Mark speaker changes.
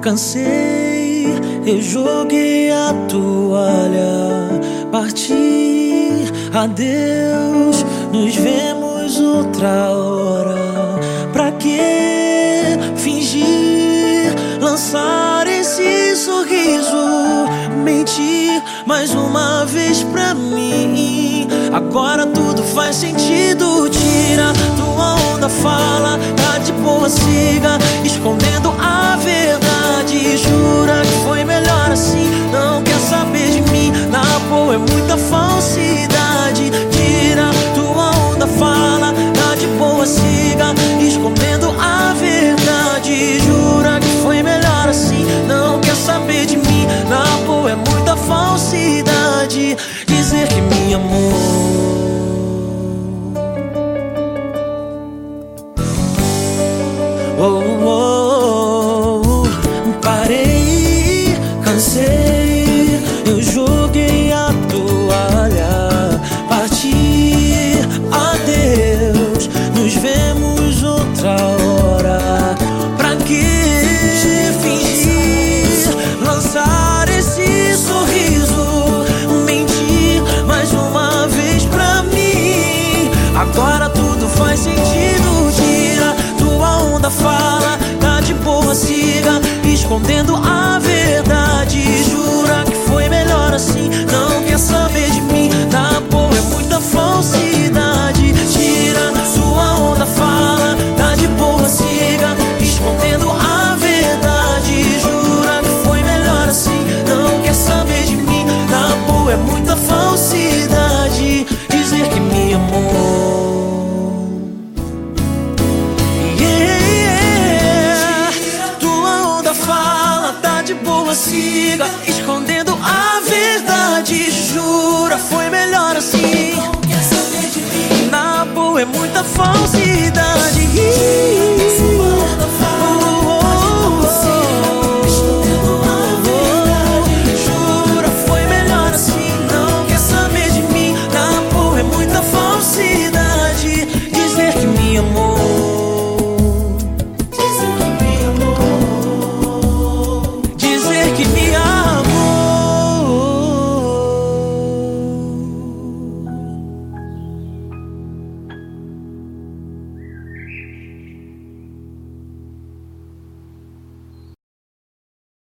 Speaker 1: cansei, eu joguei a toalha, parti, adeus, nos vemos outra hora. Pra que fingir, lançar esse sorriso, mentir mais uma vez pra mim? Agora tudo faz sentido, tira tua onda, fala, tá de boa, siga, oh, oh, oh. Parei, cansei, siga escondendo a verdade. Jura, foi melhor assim. Na boa é muita falsidade.